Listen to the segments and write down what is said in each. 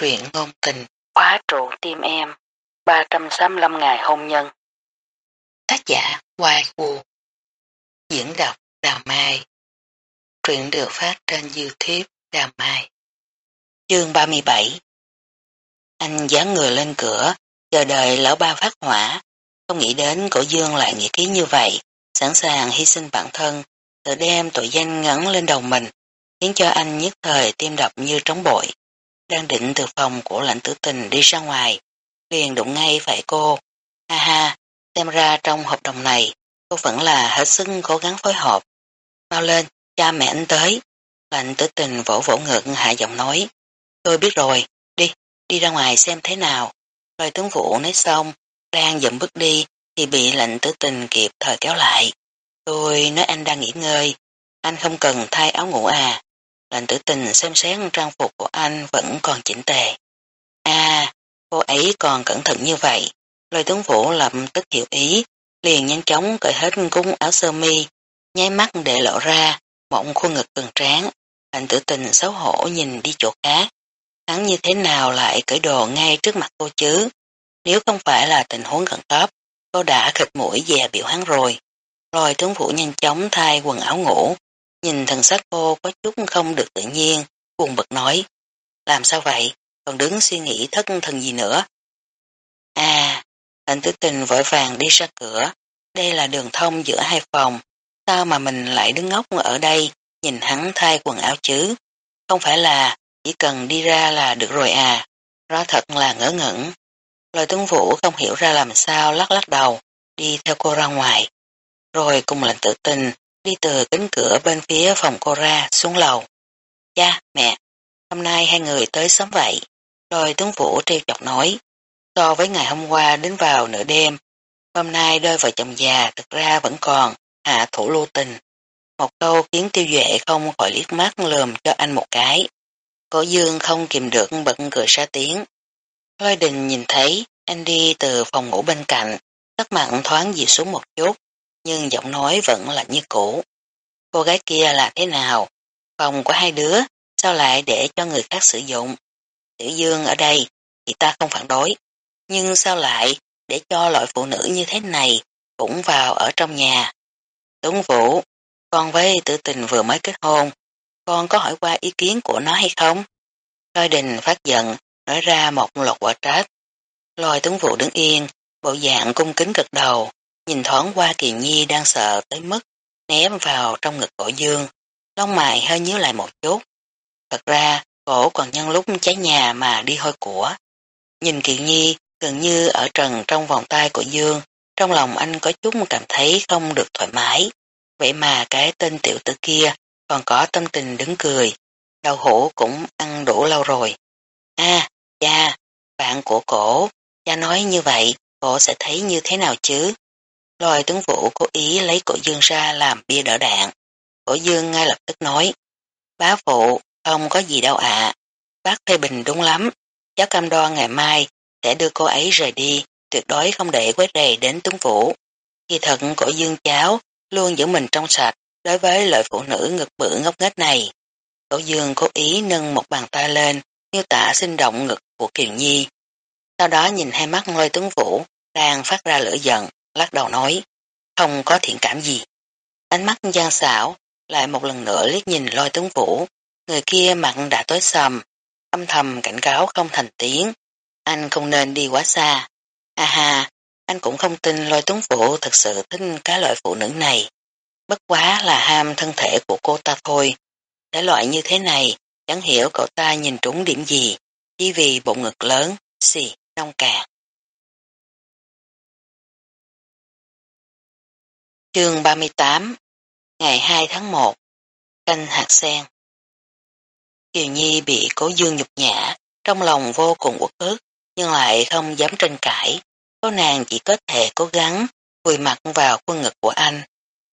truyện ngôn tình, khóa trụ tim em, 365 ngày hôn nhân. Tác giả Hoài Vũ Diễn đọc Đào Mai. Truyện được phát trên Youtube Đào Mai. Chương 37 Anh dán người lên cửa, chờ đợi lão ba phát hỏa, không nghĩ đến cổ dương lại nghĩ ký như vậy, sẵn sàng hy sinh bản thân, tự đem tội danh ngắn lên đầu mình, khiến cho anh nhất thời tim đập như trống bội đang định từ phòng của lãnh tử tình đi ra ngoài, liền đụng ngay phải cô. Ha ha, xem ra trong hợp đồng này, cô vẫn là hết sức cố gắng phối hợp. Mau lên, cha mẹ anh tới. Lãnh tử tình vỗ vỗ ngực hạ giọng nói. Tôi biết rồi, đi, đi ra ngoài xem thế nào. Lời tướng vụ nói xong, đang dậm bước đi, thì bị lệnh tử tình kịp thời kéo lại. Tôi nói anh đang nghỉ ngơi, anh không cần thay áo ngủ à lành tử tình xem xét trang phục của anh vẫn còn chỉnh tề. À, cô ấy còn cẩn thận như vậy. Lời tướng vũ lập tức hiểu ý, liền nhanh chóng cởi hết cung áo sơ mi, nháy mắt để lộ ra, mộng khuôn ngực cường tráng. lành tử tình xấu hổ nhìn đi chỗ khác. Hắn như thế nào lại cởi đồ ngay trước mặt cô chứ? Nếu không phải là tình huống khẩn cấp, cô đã khịch mũi dè biểu hắn rồi. Rồi tướng vũ nhanh chóng thay quần áo ngủ, Nhìn thần sắc cô có chút không được tự nhiên, buồn bực nói. Làm sao vậy? Còn đứng suy nghĩ thất thần gì nữa? À, anh tử tình vội vàng đi ra cửa. Đây là đường thông giữa hai phòng. Sao mà mình lại đứng ngốc ở đây, nhìn hắn thay quần áo chứ? Không phải là chỉ cần đi ra là được rồi à? Rõ thật là ngỡ ngẩn. Lời tướng vũ không hiểu ra làm sao lắc lắc đầu, đi theo cô ra ngoài. Rồi cùng lệnh tự tình đi từ cánh cửa bên phía phòng cô ra xuống lầu. Cha, mẹ, hôm nay hai người tới sớm vậy. Rồi tướng vũ treo chọc nói, so với ngày hôm qua đến vào nửa đêm, hôm nay đôi vợ chồng già thực ra vẫn còn hạ thủ lưu tình. Một câu khiến tiêu duệ không khỏi liếc mắt lườm cho anh một cái. Cổ dương không kìm được bật cười xa tiếng. Lôi đình nhìn thấy anh đi từ phòng ngủ bên cạnh, sắc mặn thoáng dịu xuống một chút, nhưng giọng nói vẫn là như cũ. Cô gái kia là thế nào? Phòng của hai đứa, sao lại để cho người khác sử dụng? Tiểu Dương ở đây, thì ta không phản đối. Nhưng sao lại để cho loại phụ nữ như thế này cũng vào ở trong nhà? Tuấn Vũ, con với tử tình vừa mới kết hôn, con có hỏi qua ý kiến của nó hay không? Lôi đình phát giận, nói ra một lột quả trách. Lôi Tuấn Vũ đứng yên, bộ dạng cung kính cực đầu, nhìn thoáng qua Kỳ Nhi đang sợ tới mức ném vào trong ngực cổ dương, lông mày hơi nhíu lại một chút. Thật ra, cổ còn nhân lúc cháy nhà mà đi hôi của. Nhìn Kỳ Nhi gần như ở trần trong vòng tay của Dương, trong lòng anh có chút cảm thấy không được thoải mái. Vậy mà cái tên tiểu tử kia còn có tâm tình đứng cười. Đau hổ cũng ăn đủ lâu rồi. À, cha, bạn của cổ, cha nói như vậy, cổ sẽ thấy như thế nào chứ? Lôi tướng vũ cố ý lấy cổ dương ra làm bia đỡ đạn. Cổ dương ngay lập tức nói, bá phụ, không có gì đâu ạ. Bác phê bình đúng lắm, cháu cam đoan ngày mai sẽ đưa cô ấy rời đi, tuyệt đối không để quét rầy đến tướng vũ. Khi thật cổ dương cháu luôn giữ mình trong sạch đối với loại phụ nữ ngực bự ngốc nghếch này. Cổ dương cố ý nâng một bàn tay lên, miêu tả sinh động ngực của Kiều Nhi. Sau đó nhìn hai mắt ngôi tướng vũ, đang phát ra lửa giận, lắc đầu nói, không có thiện cảm gì. Ánh mắt gian xảo, lại một lần nữa liếc nhìn lôi tướng vũ, người kia mặt đã tối sầm, âm thầm cảnh cáo không thành tiếng, anh không nên đi quá xa. À ha, anh cũng không tin lôi tướng vũ thật sự thích cái loại phụ nữ này. Bất quá là ham thân thể của cô ta thôi. Thể loại như thế này, chẳng hiểu cậu ta nhìn trúng điểm gì, chỉ vì bụng ngực lớn, xì, nông cạn. Chương 38 Ngày 2 tháng 1 Canh hạt sen Kiều Nhi bị cố dương nhục nhã, trong lòng vô cùng uất ức, nhưng lại không dám tranh cãi. Cô nàng chỉ có thể cố gắng vùi mặt vào quân ngực của anh.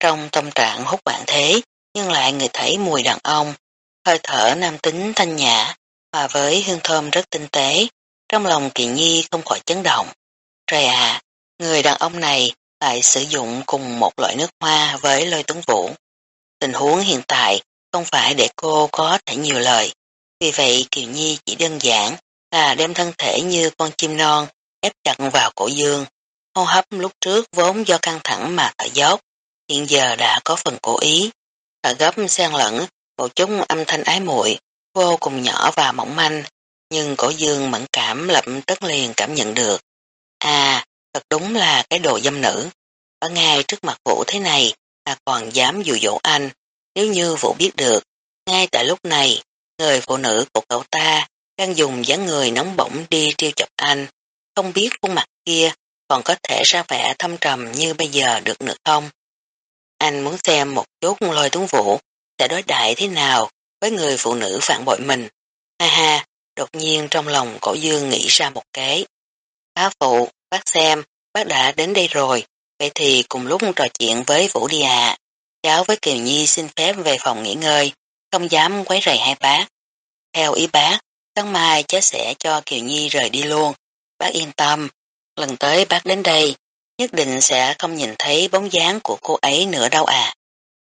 Trong tâm trạng hút bạn thế, nhưng lại người thấy mùi đàn ông, hơi thở nam tính thanh nhã, và với hương thơm rất tinh tế. Trong lòng kiều Nhi không khỏi chấn động. Trời à, người đàn ông này lại sử dụng cùng một loại nước hoa với lôi tuấn vũ. Tình huống hiện tại không phải để cô có thể nhiều lời, vì vậy Kiều Nhi chỉ đơn giản là đem thân thể như con chim non ép chặt vào cổ dương. Hô hấp lúc trước vốn do căng thẳng mà thở dốc, hiện giờ đã có phần cố ý. Thở gấp xen lẫn, một chút âm thanh ái muội vô cùng nhỏ và mỏng manh, nhưng cổ dương mẫn cảm lập tức liền cảm nhận được. À, thật đúng là cái đồ dâm nữ. Ở ngay trước mặt Vũ thế này mà còn dám dụ dỗ anh, nếu như Vũ biết được, ngay tại lúc này, người phụ nữ của cậu ta đang dùng dáng người nóng bỏng đi trêu chọc anh, không biết khuôn mặt kia còn có thể ra vẻ thâm trầm như bây giờ được nữa không. Anh muốn xem một chút lôi tuấn vũ sẽ đối đại thế nào với người phụ nữ phản bội mình. Ha ha, đột nhiên trong lòng cổ dương nghĩ ra một kế. Á phụ, bác xem, bác đã đến đây rồi, vậy thì cùng lúc trò chuyện với Vũ đi ạ. Cháu với Kiều Nhi xin phép về phòng nghỉ ngơi, không dám quấy rầy hai bác. Theo ý bác, sáng mai cháu sẽ cho Kiều Nhi rời đi luôn. Bác yên tâm, lần tới bác đến đây, nhất định sẽ không nhìn thấy bóng dáng của cô ấy nữa đâu à.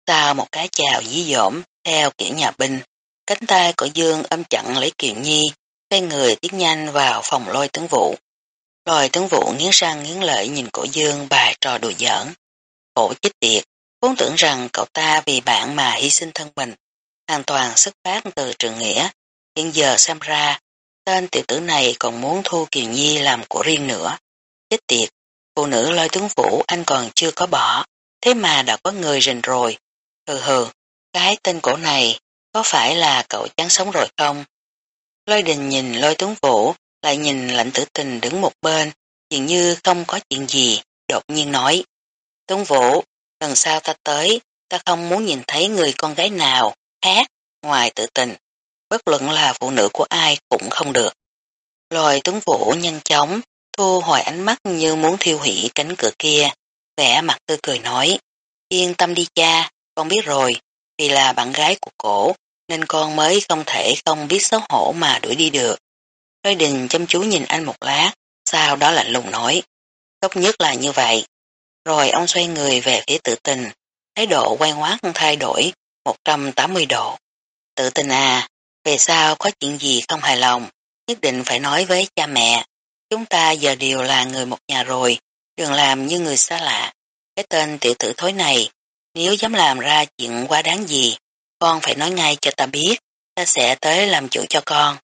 Sau một cái chào dí dỏm theo kiểu nhà binh, cánh tay của Dương âm chặn lấy Kiều Nhi, xoay người tiến nhanh vào phòng lôi tướng vụ. Lôi tướng vụ nghiến răng nghiến lợi nhìn cổ Dương bài trò đùa giỡn. Cổ chết tiệt, vốn tưởng rằng cậu ta vì bạn mà hy sinh thân mình, hoàn toàn xuất phát từ trường nghĩa. Hiện giờ xem ra, tên tiểu tử này còn muốn thu Kiều Nhi làm của riêng nữa. Chết tiệt, phụ nữ lôi tướng vũ anh còn chưa có bỏ, thế mà đã có người rình rồi. Hừ hừ, cái tên cổ này có phải là cậu chán sống rồi không? Lôi đình nhìn lôi tướng vũ, lại nhìn lạnh tử tình đứng một bên, dường như không có chuyện gì, đột nhiên nói. Tuấn vũ, lần sau ta tới, ta không muốn nhìn thấy người con gái nào khác ngoài Tử tình, bất luận là phụ nữ của ai cũng không được. lòi Tuấn vũ nhanh chóng, thu hồi ánh mắt như muốn thiêu hủy cánh cửa kia, vẻ mặt tươi cười nói, yên tâm đi cha, con biết rồi, vì là bạn gái của cổ, nên con mới không thể không biết xấu hổ mà đuổi đi được. Lôi đình chăm chú nhìn anh một lát, sau đó lạnh lùng nói, tốt nhất là như vậy. Rồi ông xoay người về phía tự tình, thái độ quay ngoát thay đổi 180 độ. Tự tình à, về sau có chuyện gì không hài lòng, nhất định phải nói với cha mẹ. Chúng ta giờ đều là người một nhà rồi, đừng làm như người xa lạ. Cái tên tiểu tử thối này, nếu dám làm ra chuyện quá đáng gì, con phải nói ngay cho ta biết, ta sẽ tới làm chủ cho con.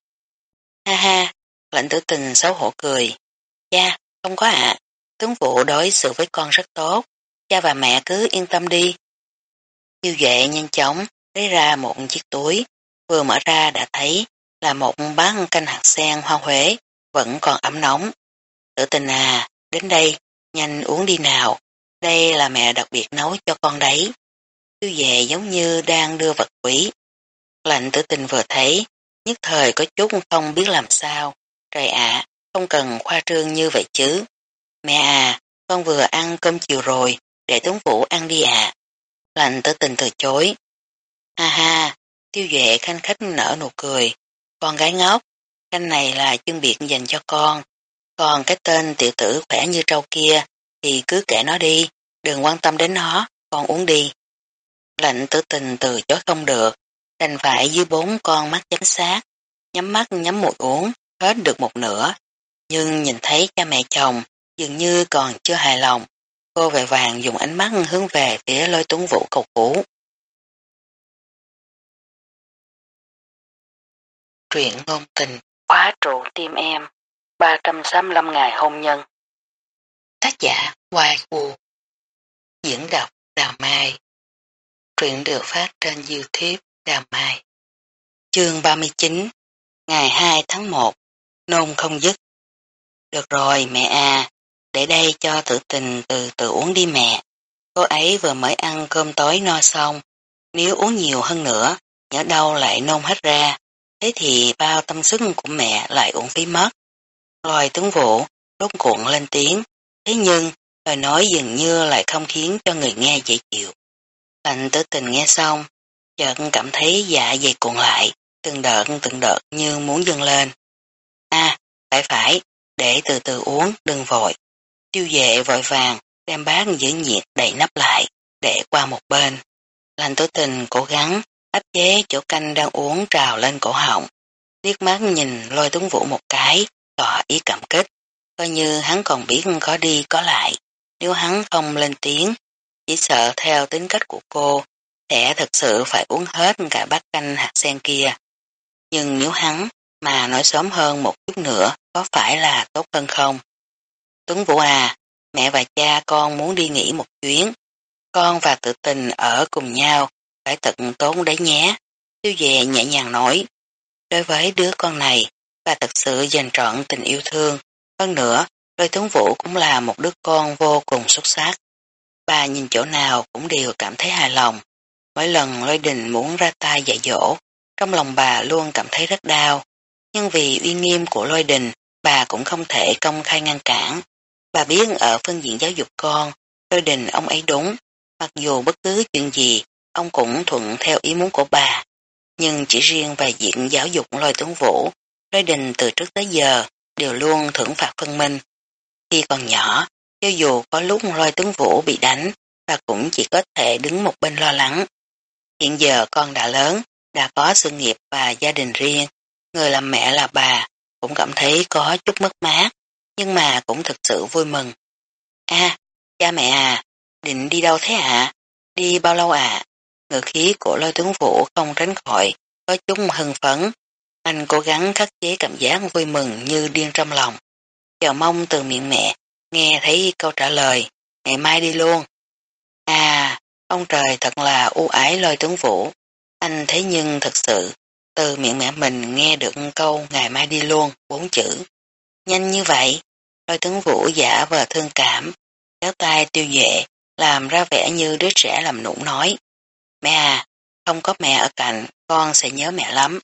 Ha ha, lệnh tử tình xấu hổ cười. Cha, không có ạ, tướng vụ đối xử với con rất tốt, cha và mẹ cứ yên tâm đi. Như vệ nhanh chóng lấy ra một chiếc túi, vừa mở ra đã thấy là một bát canh hạt sen hoa huế, vẫn còn ấm nóng. Tử tình à, đến đây, nhanh uống đi nào, đây là mẹ đặc biệt nấu cho con đấy. Tiêu về giống như đang đưa vật quý. Lạnh tử tình vừa thấy, nhất thời có chút không biết làm sao. Trời ạ, không cần khoa trương như vậy chứ. Mẹ à, con vừa ăn cơm chiều rồi, để tướng vũ ăn đi ạ. Lành tử tình từ chối. Ha ha, tiêu duệ khanh khách nở nụ cười. Con gái ngốc, canh này là chương biệt dành cho con. Còn cái tên tiểu tử khỏe như trâu kia thì cứ kể nó đi, đừng quan tâm đến nó, con uống đi. Lạnh tử tình từ chối không được, đành phải dưới bốn con mắt chánh sát, nhắm mắt nhắm mũi uống, hết được một nửa. Nhưng nhìn thấy cha mẹ chồng, dường như còn chưa hài lòng, cô về vàng dùng ánh mắt hướng về phía lôi tuấn vũ cầu cứu. Truyện ngôn tình, quá trụ tim em, 365 ngày hôn nhân. Tác giả Hoài Vũ Diễn đọc Đào Mai Truyện được phát trên Youtube Đào Mai. Chương 39 Ngày 2 tháng 1 Nôn không dứt. Được rồi mẹ à Để đây cho tự tình từ từ uống đi mẹ. Cô ấy vừa mới ăn cơm tối no xong Nếu uống nhiều hơn nữa Nhớ đâu lại nôn hết ra. Thế thì bao tâm sức của mẹ lại uổng phí mất. Loài tướng vũ rốt cuộn lên tiếng. Thế nhưng lời nói dường như lại không khiến cho người nghe dễ chịu. Lạnh tử tình nghe xong, chợt cảm thấy dạ dày cuộn lại, từng đợt từng đợt như muốn dâng lên. À, phải phải, để từ từ uống, đừng vội. Tiêu vệ vội vàng, đem bát giữ nhiệt đầy nắp lại, để qua một bên. Lành tố tình cố gắng áp chế chỗ canh đang uống trào lên cổ họng. liếc mắt nhìn lôi tuấn vũ một cái, tỏ ý cảm kích, coi như hắn còn biết có đi có lại. Nếu hắn không lên tiếng, chỉ sợ theo tính cách của cô, sẽ thật sự phải uống hết cả bát canh hạt sen kia. Nhưng nếu hắn mà nói sớm hơn một chút nữa có phải là tốt hơn không? Tuấn Vũ à, mẹ và cha con muốn đi nghỉ một chuyến. Con và tự tình ở cùng nhau, phải tận tốn đấy nhé. Tiêu về nhẹ nhàng nói. Đối với đứa con này, bà thật sự dành trọn tình yêu thương. Hơn nữa, đôi Tuấn Vũ cũng là một đứa con vô cùng xuất sắc. Bà nhìn chỗ nào cũng đều cảm thấy hài lòng. Mỗi lần lôi đình muốn ra tay dạy dỗ, trong lòng bà luôn cảm thấy rất đau. Nhưng vì uy nghiêm của lôi đình, bà cũng không thể công khai ngăn cản. Bà biết ở phương diện giáo dục con, lôi đình ông ấy đúng. Mặc dù bất cứ chuyện gì, ông cũng thuận theo ý muốn của bà. Nhưng chỉ riêng về diện giáo dục lôi tướng vũ, lôi đình từ trước tới giờ đều luôn thưởng phạt phân minh. Khi còn nhỏ, cho dù có lúc lôi tướng vũ bị đánh, bà cũng chỉ có thể đứng một bên lo lắng. Hiện giờ con đã lớn, đã có sự nghiệp và gia đình riêng, người làm mẹ là bà, cũng cảm thấy có chút mất mát, nhưng mà cũng thực sự vui mừng. a cha mẹ à, định đi đâu thế ạ? À? Đi bao lâu ạ? À? Ngữ khí của lôi tướng vũ không tránh khỏi, có chút hưng phấn. Anh cố gắng khắc chế cảm giác vui mừng như điên trong lòng. Chờ mong từ miệng mẹ, nghe thấy câu trả lời, ngày mai đi luôn. Ông trời thật là ưu ái lôi tướng vũ. Anh thấy nhưng thật sự, từ miệng mẹ mình nghe được câu ngày mai đi luôn, bốn chữ. Nhanh như vậy, lôi tướng vũ giả vờ thương cảm, kéo tay tiêu dệ, làm ra vẻ như đứa trẻ làm nũng nói. Mẹ à, không có mẹ ở cạnh, con sẽ nhớ mẹ lắm.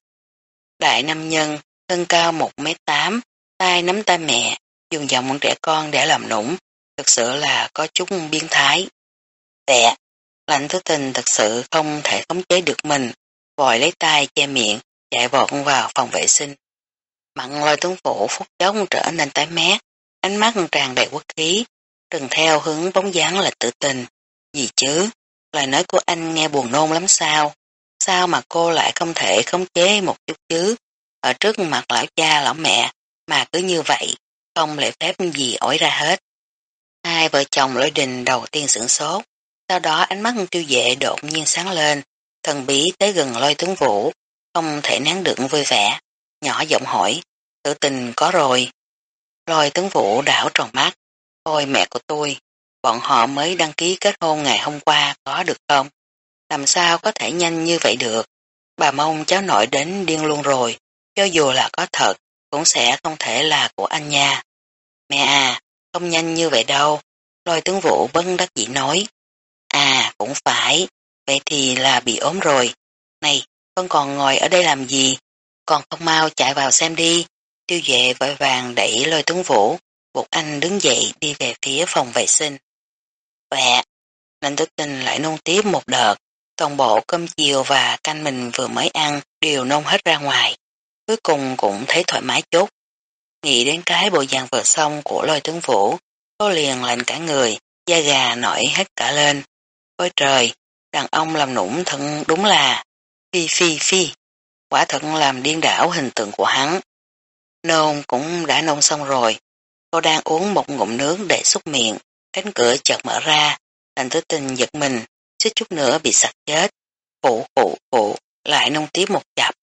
Đại nam nhân, thân cao 1m8, tay nắm tay mẹ, dùng giọng trẻ con để làm nũng, thực sự là có chút biến thái. Tệ, lạnh thứ tình thật sự không thể khống chế được mình, vội lấy tay che miệng, chạy vọt vào phòng vệ sinh. Mặn lôi tướng phủ phút chốc trở nên tái mét, ánh mắt tràn đầy quốc khí, từng theo hướng bóng dáng là tự tình. Gì chứ, lời nói của anh nghe buồn nôn lắm sao? Sao mà cô lại không thể khống chế một chút chứ? Ở trước mặt lão cha lão mẹ mà cứ như vậy, không lễ phép gì ổi ra hết. Hai vợ chồng lôi đình đầu tiên sửng sốt, sau đó ánh mắt tiêu dệ đột nhiên sáng lên, thần bí tới gần lôi tướng vũ, không thể nén được vui vẻ, nhỏ giọng hỏi, tự tình có rồi. Lôi tướng vũ đảo tròn mắt, ôi mẹ của tôi, bọn họ mới đăng ký kết hôn ngày hôm qua có được không? Làm sao có thể nhanh như vậy được? Bà mong cháu nội đến điên luôn rồi, cho dù là có thật, cũng sẽ không thể là của anh nha. Mẹ à, không nhanh như vậy đâu. Lôi tướng vũ bân đắc dĩ nói. Cũng phải, vậy thì là bị ốm rồi. Này, con còn ngồi ở đây làm gì? Còn không mau chạy vào xem đi. Tiêu vệ vội vàng đẩy lôi tướng vũ, buộc anh đứng dậy đi về phía phòng vệ sinh. Vẹ, nên tức tình lại nôn tiếp một đợt, toàn bộ cơm chiều và canh mình vừa mới ăn đều nôn hết ra ngoài. Cuối cùng cũng thấy thoải mái chút. Nghĩ đến cái bộ dạng vừa xong của lôi tướng vũ, cô liền lạnh cả người, da gà nổi hết cả lên. Ôi trời, đàn ông làm nũng thật đúng là phi phi phi, quả thật làm điên đảo hình tượng của hắn. Nôn cũng đã nôn xong rồi, cô đang uống một ngụm nước để xúc miệng, cánh cửa chợt mở ra, lành tứ tình giật mình, suýt chút nữa bị sặc chết. Phụ phụ phụ, lại nôn tiếp một chập.